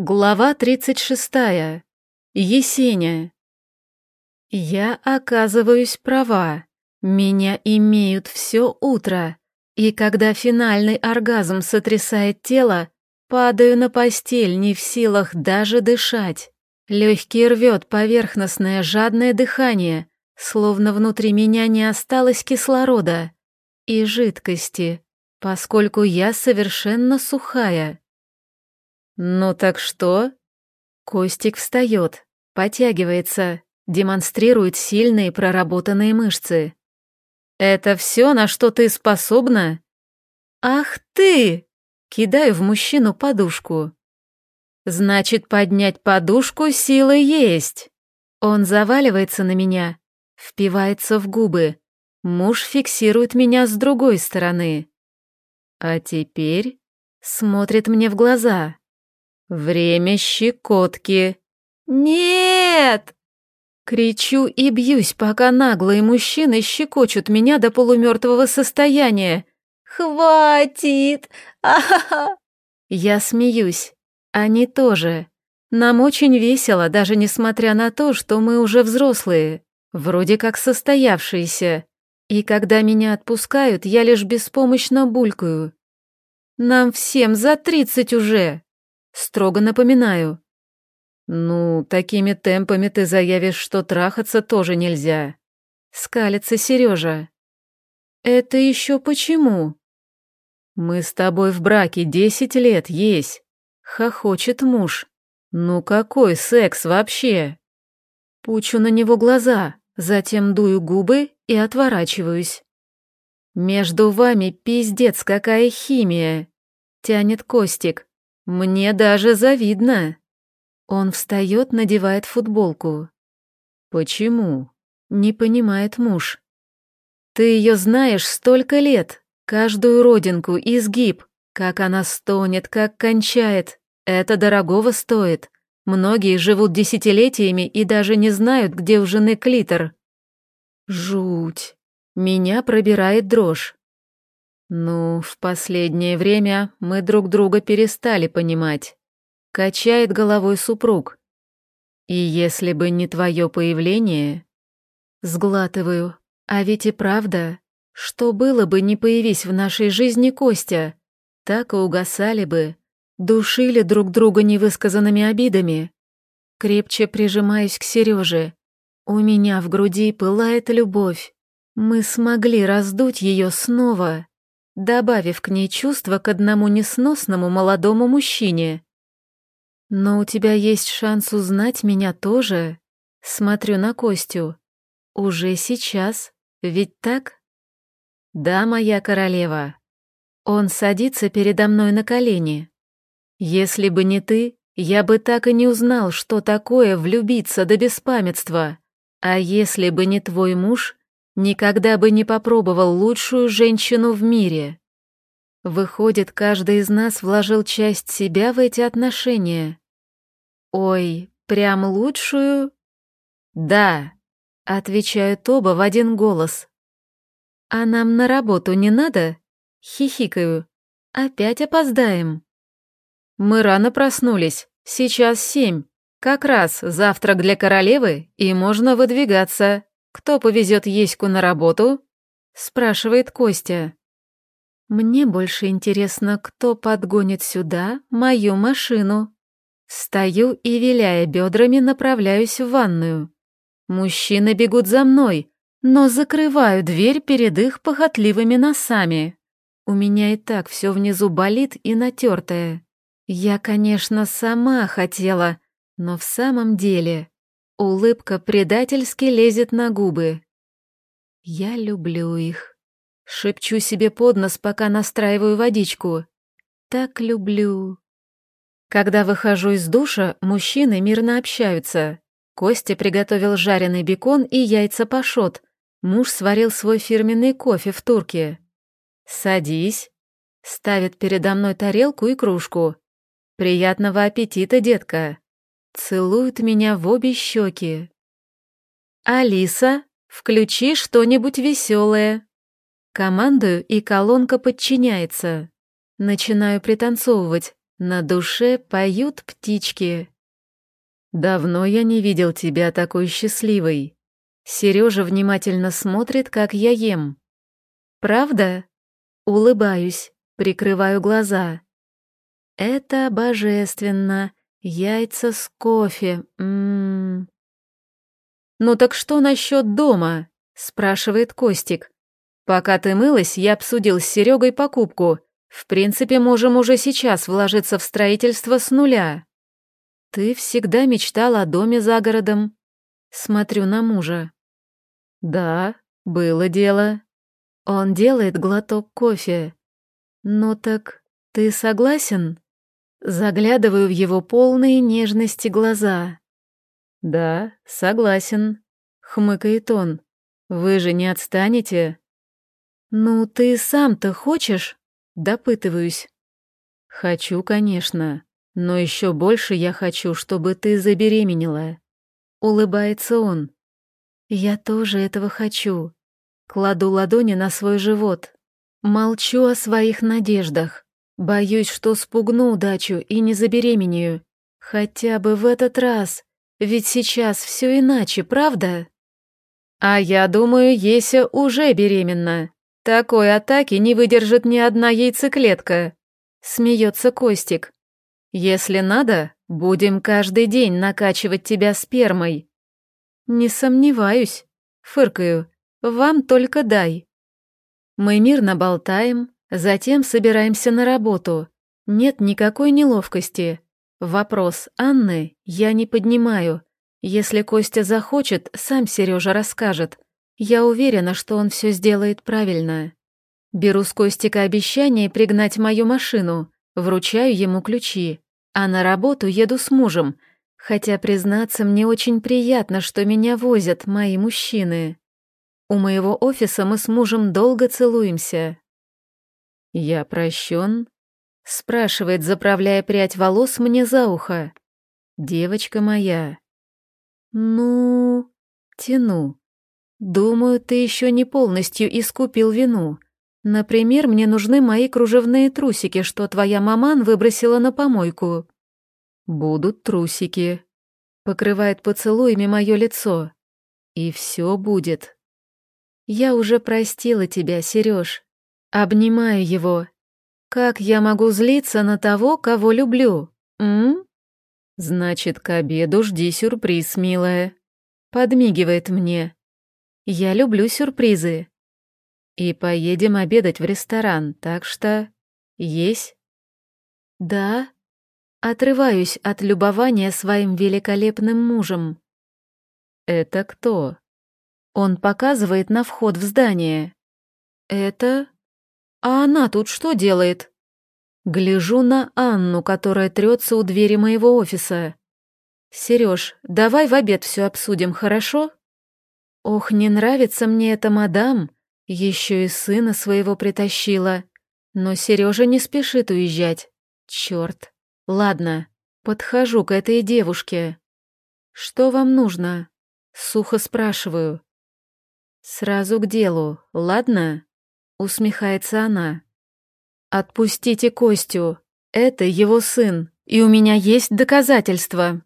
Глава 36. Есеня. Я оказываюсь права. Меня имеют все утро. И когда финальный оргазм сотрясает тело, падаю на постель, не в силах даже дышать. Легкий рвет поверхностное жадное дыхание, словно внутри меня не осталось кислорода и жидкости, поскольку я совершенно сухая. «Ну так что?» Костик встает, потягивается, демонстрирует сильные проработанные мышцы. «Это все, на что ты способна?» «Ах ты!» Кидаю в мужчину подушку. «Значит, поднять подушку силы есть!» Он заваливается на меня, впивается в губы. Муж фиксирует меня с другой стороны. А теперь смотрит мне в глаза. Время щекотки. Нет! Кричу и бьюсь, пока наглые мужчины щекочут меня до полумертвого состояния. Хватит! А-ха-ха! Я смеюсь. Они тоже. Нам очень весело, даже несмотря на то, что мы уже взрослые, вроде как состоявшиеся. И когда меня отпускают, я лишь беспомощно булькаю. Нам всем за тридцать уже. Строго напоминаю. Ну, такими темпами ты заявишь, что трахаться тоже нельзя. Скалится Сережа. Это еще почему? Мы с тобой в браке десять лет есть. Хохочет муж. Ну какой секс вообще? Пучу на него глаза, затем дую губы и отворачиваюсь. Между вами пиздец какая химия, тянет Костик. Мне даже завидно. Он встает, надевает футболку. Почему? Не понимает муж. Ты ее знаешь столько лет, каждую родинку, изгиб, как она стонет, как кончает. Это дорогого стоит. Многие живут десятилетиями и даже не знают, где у жены клитор. Жуть. Меня пробирает дрожь. «Ну, в последнее время мы друг друга перестали понимать», — качает головой супруг. «И если бы не твое появление...» Сглатываю. А ведь и правда, что было бы, не появись в нашей жизни Костя, так и угасали бы, душили друг друга невысказанными обидами. Крепче прижимаюсь к Сереже. У меня в груди пылает любовь. Мы смогли раздуть ее снова добавив к ней чувства к одному несносному молодому мужчине. «Но у тебя есть шанс узнать меня тоже», — смотрю на Костю. «Уже сейчас, ведь так?» «Да, моя королева». Он садится передо мной на колени. «Если бы не ты, я бы так и не узнал, что такое влюбиться до беспамятства. А если бы не твой муж, никогда бы не попробовал лучшую женщину в мире. Выходит, каждый из нас вложил часть себя в эти отношения. Ой, прям лучшую? Да, отвечают оба в один голос. А нам на работу не надо? Хихикаю. Опять опоздаем. Мы рано проснулись, сейчас семь. Как раз завтрак для королевы, и можно выдвигаться. «Кто повезет Еську на работу?» — спрашивает Костя. «Мне больше интересно, кто подгонит сюда мою машину». Стою и, виляя бедрами, направляюсь в ванную. Мужчины бегут за мной, но закрываю дверь перед их похотливыми носами. У меня и так все внизу болит и натертое. Я, конечно, сама хотела, но в самом деле Улыбка предательски лезет на губы. Я люблю их. Шепчу себе под нос, пока настраиваю водичку. Так люблю. Когда выхожу из душа, мужчины мирно общаются. Костя приготовил жареный бекон и яйца пашот. Муж сварил свой фирменный кофе в турке. «Садись», — ставит передо мной тарелку и кружку. «Приятного аппетита, детка!» Целует меня в обе щеки. «Алиса, включи что-нибудь веселое». Командую, и колонка подчиняется. Начинаю пританцовывать, На душе поют птички. Давно я не видел тебя такой счастливой. Сережа внимательно смотрит, как я ем. Правда? Улыбаюсь, прикрываю глаза. Это божественно. Яйца с кофе. Ммм. Ну так что насчет дома? спрашивает Костик. Пока ты мылась, я обсудил с Серегой покупку. В принципе, можем уже сейчас вложиться в строительство с нуля. Ты всегда мечтал о доме за городом. Смотрю на мужа. Да, было дело. Он делает глоток кофе. Ну так ты согласен? Заглядываю в его полные нежности глаза. Да, согласен, хмыкает он. Вы же не отстанете? Ну, ты сам-то хочешь? Допытываюсь. Хочу, конечно, но еще больше я хочу, чтобы ты забеременела. Улыбается он. Я тоже этого хочу. Кладу ладони на свой живот. Молчу о своих надеждах. Боюсь, что спугну удачу и не забеременею. Хотя бы в этот раз. Ведь сейчас все иначе, правда? А я думаю, Еся уже беременна. Такой атаки не выдержит ни одна яйцеклетка. Смеется Костик. Если надо, будем каждый день накачивать тебя спермой. Не сомневаюсь. Фыркаю. Вам только дай. Мы мирно болтаем, затем собираемся на работу. Нет никакой неловкости. Вопрос Анны я не поднимаю. Если Костя захочет, сам Сережа расскажет. Я уверена, что он все сделает правильно. Беру с Костика обещание пригнать мою машину, вручаю ему ключи, а на работу еду с мужем, хотя, признаться, мне очень приятно, что меня возят мои мужчины. У моего офиса мы с мужем долго целуемся. «Я прощен?» — спрашивает, заправляя прядь волос мне за ухо. «Девочка моя». «Ну...» — тяну. «Думаю, ты еще не полностью искупил вину. Например, мне нужны мои кружевные трусики, что твоя маман выбросила на помойку». «Будут трусики», — покрывает поцелуями мое лицо. «И все будет». «Я уже простила тебя, Сереж. Обнимаю его. Как я могу злиться на того, кого люблю, м?» «Значит, к обеду жди сюрприз, милая», — подмигивает мне. Я люблю сюрпризы. И поедем обедать в ресторан, так что... Есть? Да. Отрываюсь от любования своим великолепным мужем. Это кто? Он показывает на вход в здание. Это... А она тут что делает? Гляжу на Анну, которая трется у двери моего офиса. Сереж, давай в обед все обсудим, хорошо? Ох, не нравится мне эта мадам, еще и сына своего притащила. Но Сережа не спешит уезжать. Черт. Ладно, подхожу к этой девушке. Что вам нужно? Сухо спрашиваю. Сразу к делу, ладно? Усмехается она. Отпустите Костю. Это его сын, и у меня есть доказательства.